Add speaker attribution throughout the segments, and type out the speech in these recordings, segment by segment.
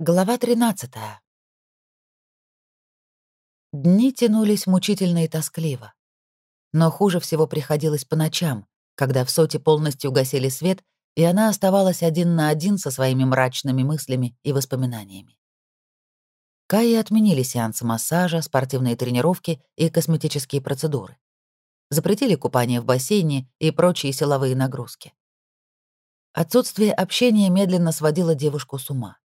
Speaker 1: Глава 13. Дни тянулись мучительно и тоскливо. Но хуже всего приходилось по ночам, когда в соте полностью гасили свет, и она оставалась один на один со своими мрачными мыслями и воспоминаниями. Каи отменили сеансы массажа, спортивные тренировки и косметические процедуры. Запретили купание в бассейне и прочие силовые нагрузки. Отсутствие общения медленно сводило девушку с ума.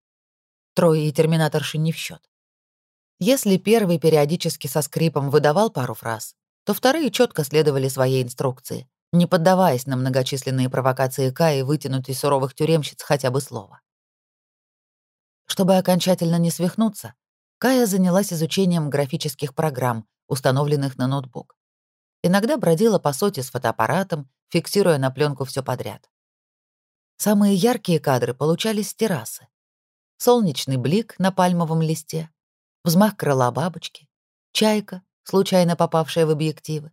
Speaker 1: Трое и терминаторши не в счет. Если первый периодически со скрипом выдавал пару фраз, то вторые четко следовали своей инструкции, не поддаваясь на многочисленные провокации Каи вытянуть из суровых тюремщиц хотя бы слово. Чтобы окончательно не свихнуться, Кая занялась изучением графических программ, установленных на ноутбук. Иногда бродила по соте с фотоаппаратом, фиксируя на пленку все подряд. Самые яркие кадры получались с террасы солнечный блик на пальмовом листе, взмах крыла бабочки, чайка, случайно попавшая в объективы,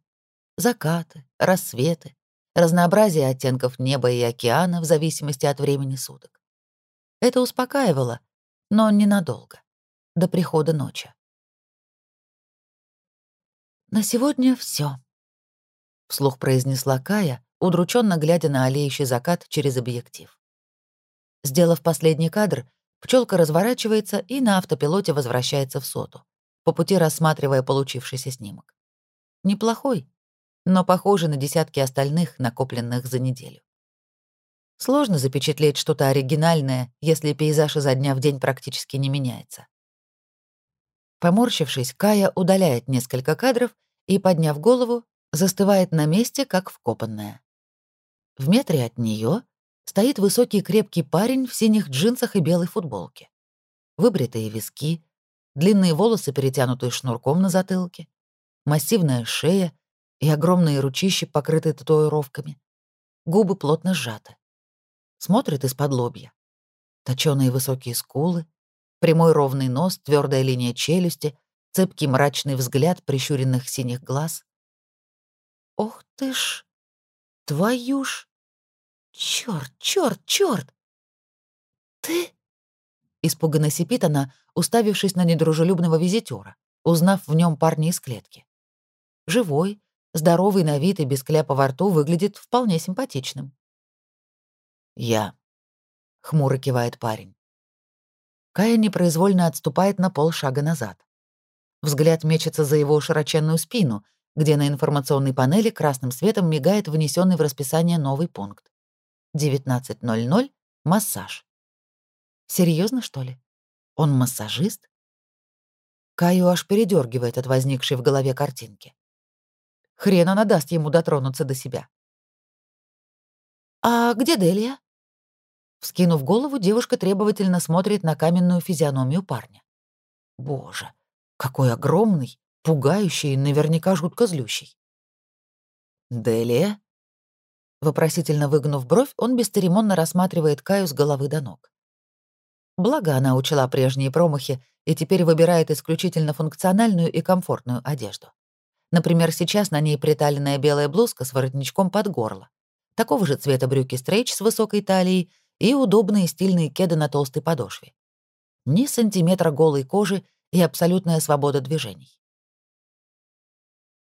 Speaker 1: закаты, рассветы, разнообразие оттенков неба и океана в зависимости от времени суток. Это успокаивало, но ненадолго, до прихода ночи. «На сегодня все, вслух произнесла Кая, удрученно глядя на олеющий закат через объектив. Сделав последний кадр, Пчелка разворачивается и на автопилоте возвращается в соту, по пути рассматривая получившийся снимок. Неплохой, но похожий на десятки остальных, накопленных за неделю. Сложно запечатлеть что-то оригинальное, если пейзаж изо дня в день практически не меняется. Поморщившись, Кая удаляет несколько кадров и, подняв голову, застывает на месте, как вкопанная. В метре от нее стоит высокий крепкий парень в синих джинсах и белой футболке. Выбритые виски, длинные волосы, перетянутые шнурком на затылке, массивная шея и огромные ручища, покрытые татуировками. Губы плотно сжаты. Смотрит из-под лобья. Точёные высокие скулы, прямой ровный нос, твердая линия челюсти, цепкий мрачный взгляд прищуренных синих глаз. «Ох ты ж! Твою ж!» Черт, черт, черт! Ты? Испуганно сипит она, уставившись на недружелюбного визитера, узнав в нем парня из клетки. Живой, здоровый на вид и без кляпа во рту выглядит вполне симпатичным. «Я», — хмуро кивает парень. Кая непроизвольно отступает на полшага назад. Взгляд мечется за его широченную спину, где на информационной панели красным светом мигает внесенный в расписание новый пункт. 19.00 — массаж. Серьезно, что ли? Он массажист? Каю аж передергивает от возникшей в голове картинки. Хрен она даст ему дотронуться до себя. «А где Делия?» Вскинув голову, девушка требовательно смотрит на каменную физиономию парня. Боже, какой огромный, пугающий и наверняка жутко злющий. «Делия?» Вопросительно выгнув бровь, он бесцеремонно рассматривает Каю с головы до ног. Благо она учла прежние промахи и теперь выбирает исключительно функциональную и комфортную одежду. Например, сейчас на ней приталенная белая блузка с воротничком под горло, такого же цвета брюки стрейч с высокой талией и удобные стильные кеды на толстой подошве. Ни сантиметра голой кожи и абсолютная свобода движений.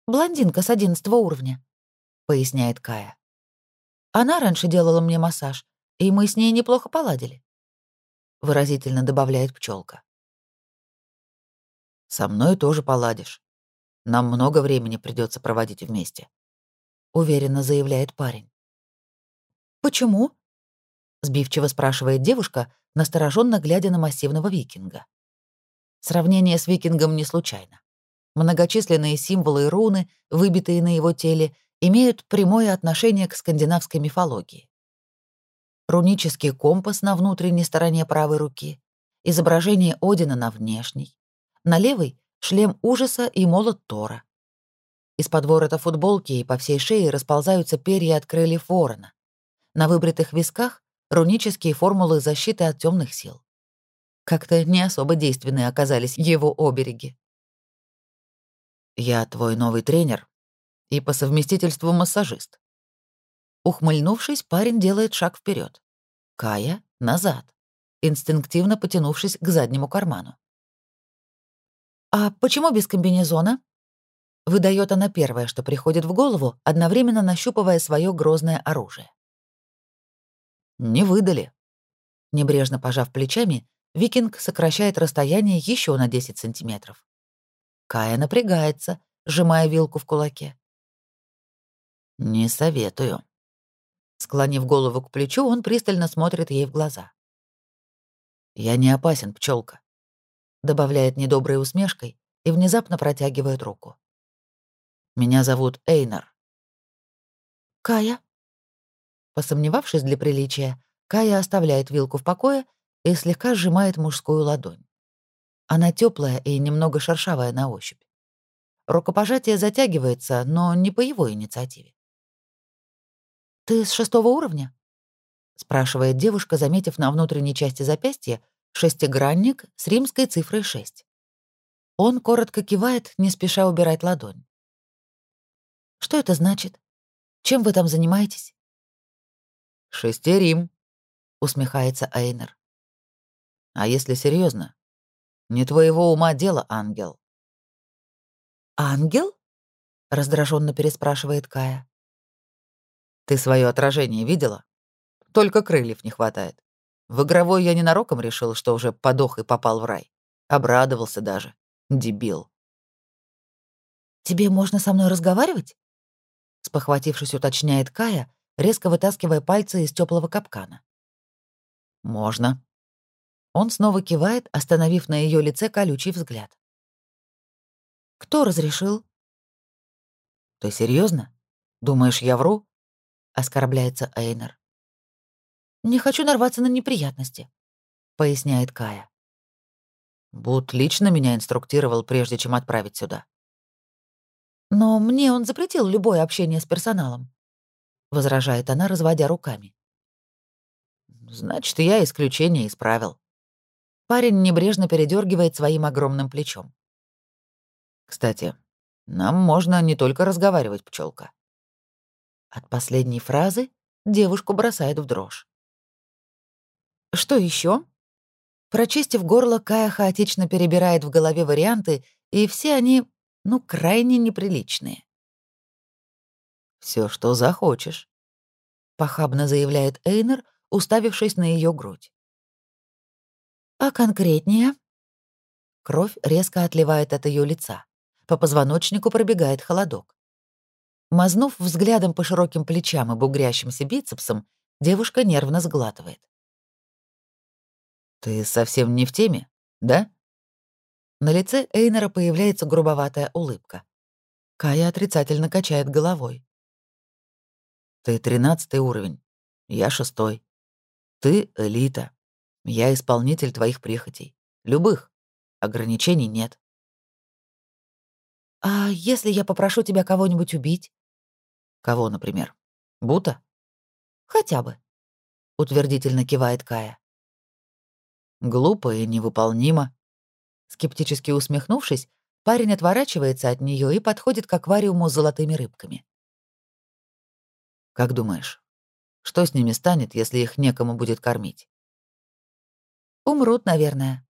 Speaker 1: «Блондинка с одиннадцатого уровня», — поясняет Кая. Она раньше делала мне массаж, и мы с ней неплохо поладили. Выразительно добавляет пчелка. Со мной тоже поладишь. Нам много времени придется проводить вместе. Уверенно заявляет парень. Почему? Сбивчиво спрашивает девушка, настороженно глядя на массивного викинга. Сравнение с викингом не случайно. Многочисленные символы и руны, выбитые на его теле, имеют прямое отношение к скандинавской мифологии. Рунический компас на внутренней стороне правой руки, изображение Одина на внешней, на левой — шлем ужаса и молот Тора. Из-под ворота футболки и по всей шее расползаются перья от крыльев ворона. На выбритых висках — рунические формулы защиты от темных сил. Как-то не особо действенные оказались его обереги. «Я твой новый тренер, и по совместительству массажист. Ухмыльнувшись, парень делает шаг вперед. Кая — назад. инстинктивно потянувшись к заднему карману. «А почему без комбинезона?» Выдает она первое, что приходит в голову, одновременно нащупывая свое грозное оружие. «Не выдали». Небрежно пожав плечами, викинг сокращает расстояние еще на 10 сантиметров. Кая напрягается, сжимая вилку в кулаке. «Не советую». Склонив голову к плечу, он пристально смотрит ей в глаза. «Я не опасен, пчелка, добавляет недоброй усмешкой и внезапно протягивает руку. «Меня зовут Эйнар». «Кая?» Посомневавшись для приличия, Кая оставляет вилку в покое и слегка сжимает мужскую ладонь. Она теплая и немного шершавая на ощупь. Рукопожатие затягивается, но не по его инициативе. «Ты с шестого уровня?» — спрашивает девушка, заметив на внутренней части запястья шестигранник с римской цифрой 6. Он коротко кивает, не спеша убирать ладонь. «Что это значит? Чем вы там занимаетесь?»
Speaker 2: «Шестерим», — усмехается Эйнер. «А если серьезно, не твоего ума дело, ангел».
Speaker 1: «Ангел?» — раздраженно переспрашивает Кая.
Speaker 2: «Ты свое отражение видела? Только крыльев не хватает. В игровой я ненароком решил, что уже подох и попал в рай. Обрадовался даже. Дебил.
Speaker 1: «Тебе можно со мной разговаривать?» Спохватившись, уточняет Кая, резко вытаскивая пальцы из теплого капкана.
Speaker 2: «Можно».
Speaker 1: Он снова кивает, остановив на ее лице колючий взгляд. «Кто разрешил?»
Speaker 2: «Ты серьезно? Думаешь, я вру?» — оскорбляется Эйнер.
Speaker 1: «Не хочу нарваться на неприятности», — поясняет Кая.
Speaker 2: Бут лично меня инструктировал, прежде чем отправить сюда.
Speaker 1: «Но мне он запретил любое общение с персоналом», — возражает она, разводя руками.
Speaker 2: «Значит, я исключение исправил».
Speaker 1: Парень небрежно передергивает своим огромным плечом.
Speaker 2: «Кстати, нам можно не только разговаривать, пчелка.
Speaker 1: От последней фразы девушку бросает в дрожь. Что еще? Прочистив горло, Кая хаотично перебирает в голове варианты, и все они, ну, крайне неприличные.
Speaker 2: Все, что захочешь», — похабно заявляет Эйнер, уставившись на ее грудь.
Speaker 1: «А конкретнее?» Кровь резко отливает от ее лица. По позвоночнику пробегает холодок. Мазнув взглядом по широким плечам и бугрящимся бицепсам, девушка нервно сглатывает.
Speaker 2: «Ты совсем не в теме, да?»
Speaker 1: На лице Эйнера появляется грубоватая улыбка. Кая отрицательно качает головой.
Speaker 2: «Ты тринадцатый уровень, я шестой. Ты — элита, я исполнитель твоих прихотей. Любых. Ограничений нет».
Speaker 1: «А если я попрошу тебя кого-нибудь убить?»
Speaker 2: «Кого, например? Бута?»
Speaker 1: «Хотя бы», — утвердительно кивает Кая.
Speaker 2: Глупо и невыполнимо.
Speaker 1: Скептически усмехнувшись, парень отворачивается от нее и подходит к аквариуму с золотыми рыбками.
Speaker 2: Как думаешь, что с ними станет, если их некому будет кормить?
Speaker 1: Умрут, наверное,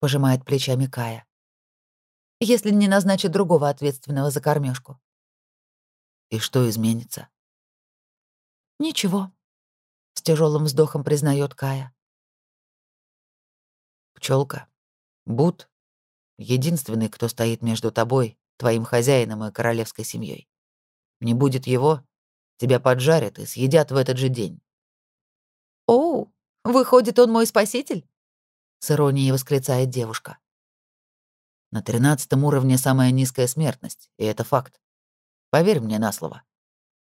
Speaker 1: пожимает плечами Кая. Если не назначат другого ответственного за кормежку.
Speaker 2: И что изменится?
Speaker 1: Ничего, с тяжелым вздохом признает Кая.
Speaker 2: Пчелка, Бут — единственный, кто стоит между тобой, твоим хозяином и королевской семьей. Не будет его, тебя поджарят и съедят в этот же день.
Speaker 1: «Оу, выходит, он мой спаситель?» — с иронией восклицает девушка.
Speaker 2: На тринадцатом уровне самая низкая смертность, и это факт. Поверь мне на слово.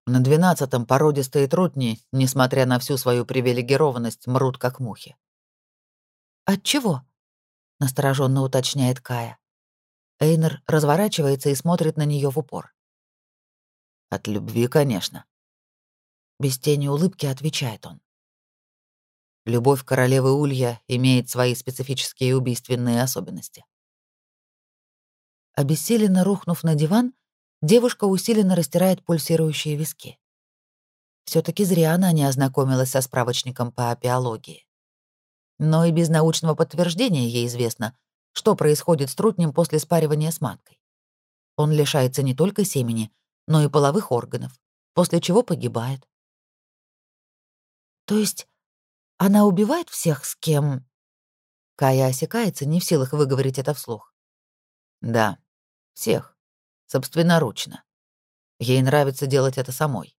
Speaker 2: На двенадцатом породистые трутни, несмотря на всю свою привилегированность, мрут как мухи.
Speaker 1: От чего? настороженно уточняет Кая. Эйнер разворачивается и смотрит на нее в упор.
Speaker 2: От любви, конечно.
Speaker 1: Без тени улыбки отвечает он.
Speaker 2: Любовь королевы Улья имеет свои специфические убийственные особенности.
Speaker 1: Обессиленно рухнув на диван, девушка усиленно растирает пульсирующие виски. все таки зря она не ознакомилась со справочником по апиологии. Но и без научного подтверждения ей известно, что происходит с трутнем после спаривания с маткой. Он лишается не только семени, но и половых органов, после чего погибает. То есть она убивает всех, с кем... Кая осекается, не в силах выговорить это вслух.
Speaker 2: Да, всех. Собственноручно. Ей нравится делать это самой.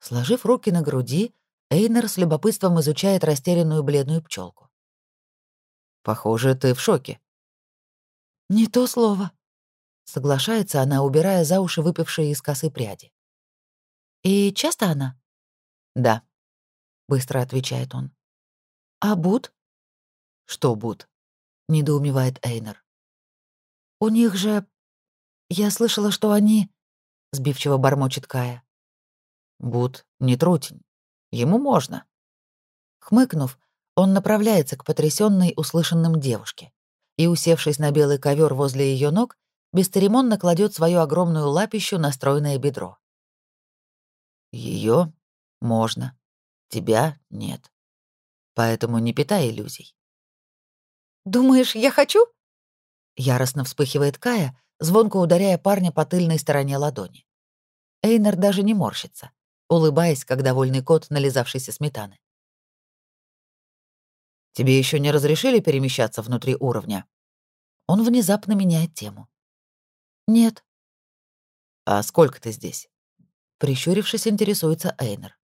Speaker 1: Сложив руки на груди, Эйнер с любопытством изучает растерянную бледную пчелку.
Speaker 2: «Похоже, ты в шоке».
Speaker 1: «Не то слово», — соглашается она, убирая за уши выпившие из косы пряди. «И часто она?»
Speaker 2: «Да», —
Speaker 1: быстро отвечает он. «А Буд?»
Speaker 2: «Что Буд?»
Speaker 1: — недоумевает Эйнер. «У них же... Я слышала, что они...» — сбивчиво бормочет Кая.
Speaker 2: «Буд не трутень. Ему можно».
Speaker 1: Хмыкнув, он направляется к потрясенной услышанным девушке и, усевшись на белый ковер возле ее ног, бесцеремонно кладет свою огромную лапищу на стройное бедро.
Speaker 2: Ее можно, тебя нет. Поэтому не питай иллюзий.
Speaker 1: «Думаешь, я хочу?» Яростно вспыхивает Кая, звонко ударяя парня по тыльной стороне ладони. Эйнер даже не морщится, улыбаясь, как довольный кот, нализавшийся сметаны.
Speaker 2: Тебе еще не разрешили перемещаться внутри уровня?
Speaker 1: Он внезапно меняет тему. Нет.
Speaker 2: А сколько ты здесь?
Speaker 1: Прищурившись, интересуется Эйнер.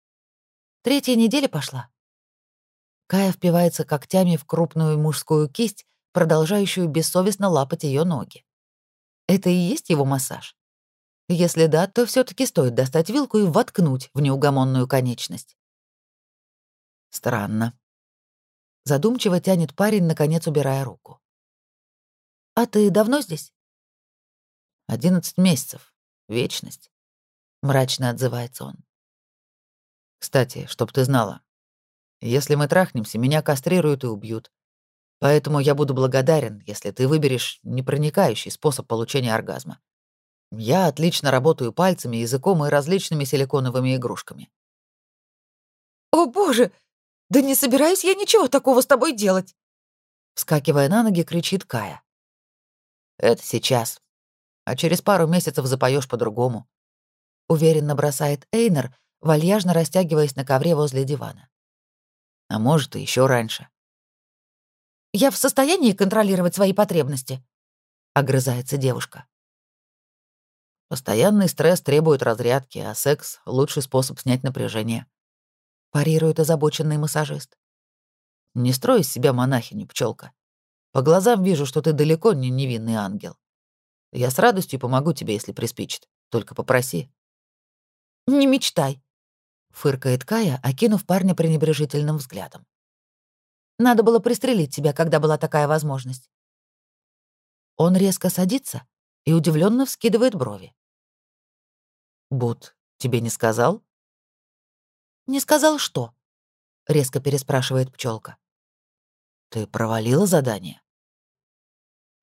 Speaker 1: Третья неделя пошла. Кая впивается когтями в крупную мужскую кисть, продолжающую бессовестно лапать ее ноги. Это и есть его массаж? Если да, то все таки стоит достать вилку и воткнуть в неугомонную конечность.
Speaker 2: Странно.
Speaker 1: Задумчиво тянет парень, наконец убирая руку. «А ты давно здесь?»
Speaker 2: «Одиннадцать месяцев. Вечность», — мрачно отзывается он. «Кстати, чтоб ты знала, если мы трахнемся, меня кастрируют и убьют. Поэтому я буду благодарен, если ты выберешь непроникающий способ получения оргазма. Я отлично работаю пальцами, языком и различными силиконовыми игрушками».
Speaker 1: «О, боже! Да не собираюсь я ничего такого с тобой делать!» Вскакивая на ноги, кричит Кая.
Speaker 2: «Это сейчас. А через пару месяцев запоешь по-другому», —
Speaker 1: уверенно бросает Эйнер, вальяжно растягиваясь на ковре возле дивана.
Speaker 2: «А может, и еще раньше».
Speaker 1: «Я в состоянии контролировать свои потребности?» — огрызается девушка.
Speaker 2: Постоянный стресс требует разрядки, а секс — лучший способ снять напряжение
Speaker 1: парирует озабоченный массажист.
Speaker 2: Не строй из себя монахиню, пчелка. По глазам вижу, что ты далеко не невинный ангел. Я с радостью помогу тебе, если приспичит. Только попроси.
Speaker 1: Не мечтай, фыркает Кая, окинув парня пренебрежительным взглядом. Надо было пристрелить тебя, когда была такая возможность. Он резко садится и удивленно вскидывает брови.
Speaker 2: Бут, тебе не сказал?
Speaker 1: «Не сказал, что?» — резко переспрашивает пчелка.
Speaker 2: «Ты провалила задание?»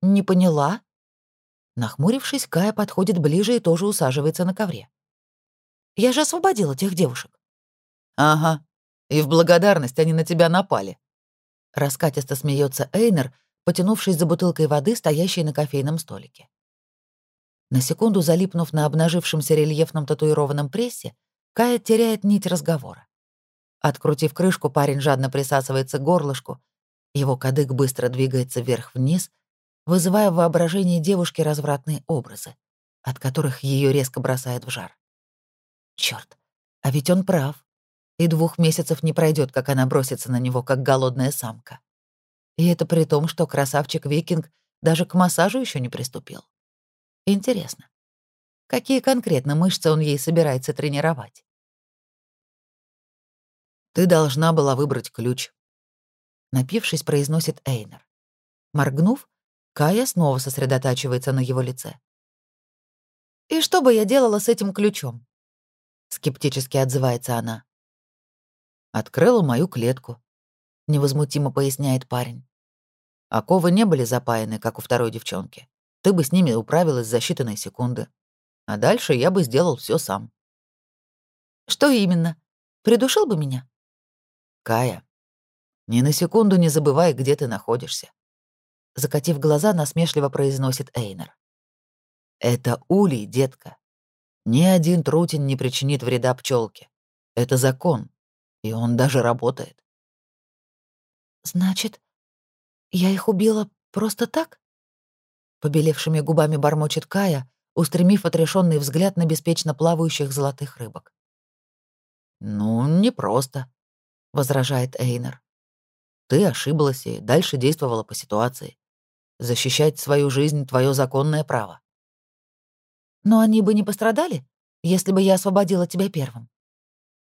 Speaker 1: «Не поняла?» Нахмурившись, Кая подходит ближе и тоже усаживается на ковре. «Я же освободила тех девушек».
Speaker 2: «Ага, и в благодарность они на тебя напали».
Speaker 1: Раскатисто смеется Эйнер, потянувшись за бутылкой воды, стоящей на кофейном столике. На секунду залипнув на обнажившемся рельефном татуированном прессе, Кая теряет нить разговора. Открутив крышку, парень жадно присасывается к горлышку. Его кадык быстро двигается вверх-вниз, вызывая в воображении девушки развратные образы, от которых ее резко бросает в жар. Черт, а ведь он прав. И двух месяцев не пройдет, как она бросится на него, как голодная самка. И это при том, что красавчик-викинг даже к массажу еще не приступил. Интересно, какие конкретно мышцы он ей собирается тренировать?
Speaker 2: Ты должна была выбрать ключ.
Speaker 1: Напившись, произносит Эйнер. Моргнув, Кая снова сосредотачивается на его лице. «И что бы я делала с этим ключом?» Скептически отзывается она.
Speaker 2: «Открыла мою клетку», — невозмутимо поясняет парень. «Оковы не были запаяны, как у второй девчонки. Ты бы с ними управилась за считанные секунды. А дальше я бы сделал все сам».
Speaker 1: «Что именно? Придушил бы меня?»
Speaker 2: Кая, Ни на секунду не забывай, где ты находишься. Закатив глаза, насмешливо произносит Эйнер. Это улей, детка. Ни один трутень не причинит вреда пчелке. Это закон, и он даже работает.
Speaker 1: Значит, я их убила просто так? Побелевшими губами бормочет Кая, устремив отрешенный взгляд на беспечно плавающих золотых рыбок.
Speaker 2: «Ну, не просто», — возражает Эйнер. «Ты ошиблась и дальше действовала по ситуации. Защищать свою жизнь — твое законное право».
Speaker 1: «Но они бы не пострадали, если бы я освободила тебя первым», —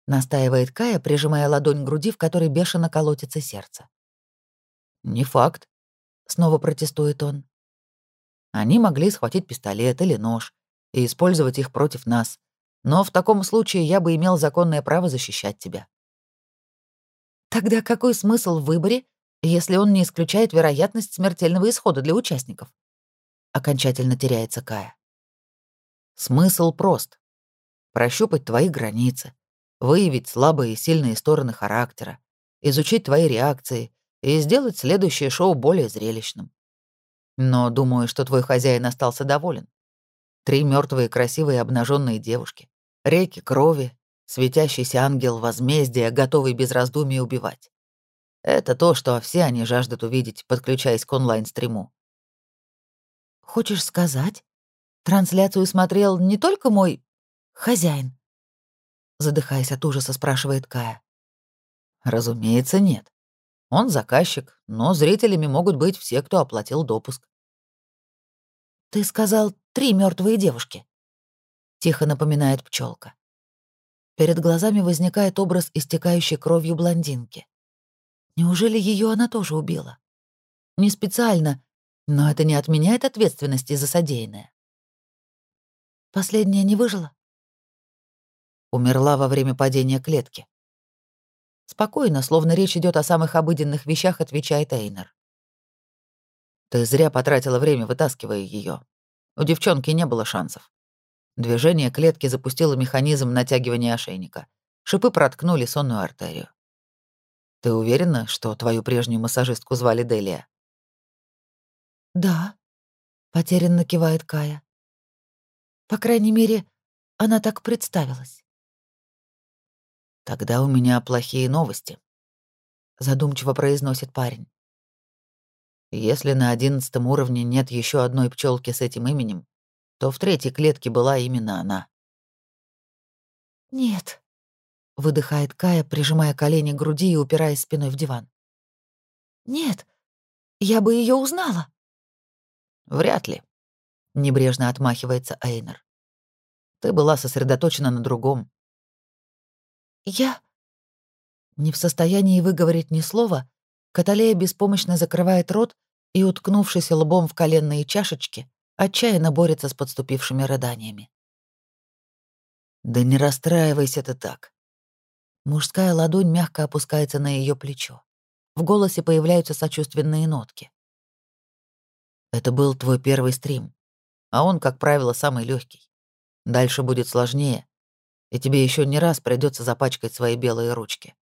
Speaker 1: настаивает Кая, прижимая ладонь к груди, в которой бешено колотится сердце.
Speaker 2: «Не факт», — снова протестует он. Они могли схватить пистолет или нож и использовать их против нас. Но в таком случае я бы имел законное право защищать тебя.
Speaker 1: Тогда какой смысл в выборе, если он не исключает вероятность смертельного исхода для участников? Окончательно теряется Кая.
Speaker 2: Смысл прост. Прощупать твои границы, выявить слабые и сильные стороны характера, изучить твои реакции и сделать следующее шоу более зрелищным. Но думаю, что твой хозяин остался доволен. Три мертвые красивые обнаженные девушки, реки крови, светящийся ангел возмездия, готовый без раздумий убивать. Это то, что все они жаждут увидеть, подключаясь к онлайн-стриму.
Speaker 1: Хочешь сказать, трансляцию смотрел не только мой хозяин? Задыхаясь от ужаса, спрашивает Кая.
Speaker 2: Разумеется, нет. Он заказчик, но зрителями могут быть все, кто оплатил допуск.
Speaker 1: «Ты сказал, три мертвые девушки», — тихо напоминает пчелка. Перед глазами возникает образ истекающей кровью блондинки. Неужели ее она тоже убила? Не специально, но это не отменяет ответственности за содеянное. Последняя не выжила?
Speaker 2: Умерла во время падения клетки. Спокойно, словно речь идет о самых обыденных вещах, отвечает Эйнер. Ты зря потратила время, вытаскивая ее. У девчонки не было шансов. Движение клетки запустило механизм натягивания ошейника. Шипы проткнули сонную артерию. Ты уверена, что твою прежнюю массажистку звали Делия?
Speaker 1: Да, потерянно кивает Кая. По крайней мере, она так представилась.
Speaker 2: «Тогда у меня плохие новости», — задумчиво произносит парень. «Если на одиннадцатом уровне нет еще одной пчелки с этим именем, то в третьей клетке была именно она».
Speaker 1: «Нет», — выдыхает Кая, прижимая колени к груди и упираясь спиной в диван. «Нет, я бы ее узнала».
Speaker 2: «Вряд ли», — небрежно отмахивается Эйнер. «Ты была сосредоточена на другом.
Speaker 1: «Я...» Не в состоянии выговорить ни слова, Каталея беспомощно закрывает рот и, уткнувшись лбом в коленные чашечки, отчаянно борется с подступившими рыданиями.
Speaker 2: «Да не расстраивайся ты так».
Speaker 1: Мужская ладонь мягко опускается на ее плечо. В голосе появляются сочувственные нотки.
Speaker 2: «Это был твой первый стрим, а он, как правило, самый легкий. Дальше будет сложнее, и тебе еще не раз придется запачкать свои белые ручки.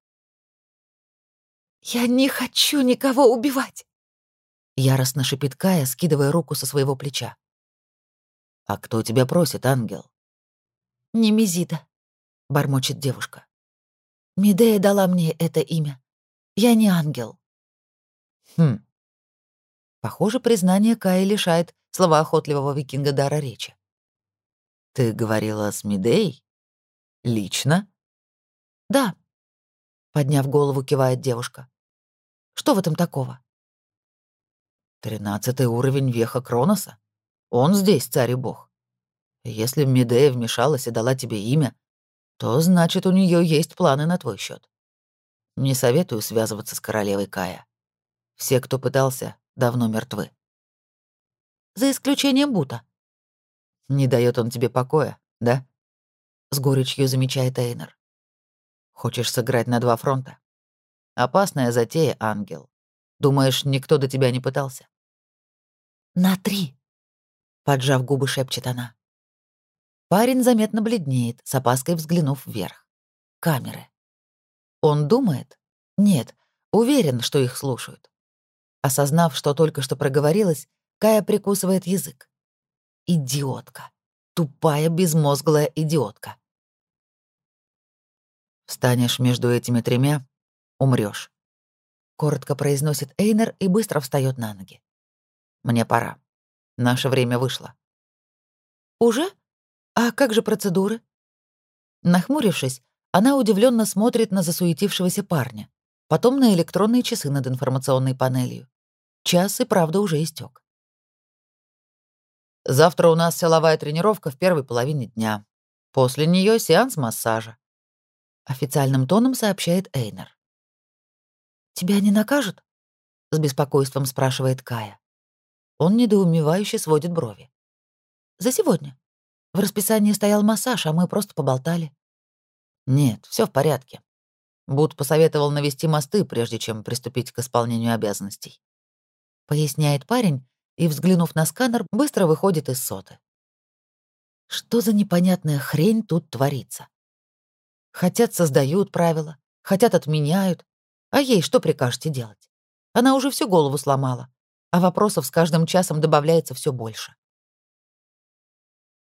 Speaker 1: «Я не хочу никого убивать!» Яростно шипит Кая, скидывая руку со своего плеча.
Speaker 2: «А кто тебя просит, ангел?»
Speaker 1: «Не Мизида», — бормочет девушка. «Медея дала мне это имя. Я не ангел».
Speaker 2: «Хм».
Speaker 1: Похоже, признание Кая лишает словоохотливого викинга дара речи.
Speaker 2: «Ты говорила с Медеей?» Лично?
Speaker 1: Да. Подняв голову, кивает девушка. Что в этом такого?
Speaker 2: Тринадцатый уровень веха Кроноса. Он здесь царь и бог. Если Медея вмешалась и дала тебе имя, то значит, у нее есть планы на твой счет. Не советую связываться с королевой Кая. Все, кто пытался, давно мертвы.
Speaker 1: За исключением Бута.
Speaker 2: Не дает он тебе покоя, да? — с горечью замечает Эйнер. «Хочешь сыграть на два фронта? Опасная затея, ангел. Думаешь, никто до тебя не пытался?»
Speaker 1: «На три», — поджав губы, шепчет она. Парень заметно бледнеет, с опаской взглянув вверх. Камеры. Он думает? Нет, Уверен, что их слушают. Осознав, что только что проговорилась, Кая прикусывает язык. Идиотка. Тупая, безмозглая идиотка.
Speaker 2: Встанешь между этими тремя — умрёшь.
Speaker 1: Коротко произносит Эйнер и быстро встаёт на ноги.
Speaker 2: Мне пора. Наше время вышло.
Speaker 1: Уже? А как же процедуры? Нахмурившись, она удивленно смотрит на засуетившегося парня, потом на электронные часы над информационной панелью. Час и правда уже истек.
Speaker 2: Завтра у нас силовая тренировка в первой половине дня. После нее сеанс массажа.
Speaker 1: Официальным тоном сообщает Эйнер. «Тебя не накажут?» — с беспокойством спрашивает Кая. Он недоумевающе сводит брови. «За сегодня. В расписании стоял массаж, а мы просто поболтали».
Speaker 2: «Нет, все в порядке. Буд посоветовал навести мосты, прежде чем приступить к исполнению обязанностей», —
Speaker 1: поясняет парень и, взглянув на сканер, быстро выходит из соты. Что за непонятная хрень тут творится? Хотят, создают правила, хотят, отменяют. А ей что прикажете делать? Она уже всю голову сломала, а вопросов с каждым часом добавляется все больше.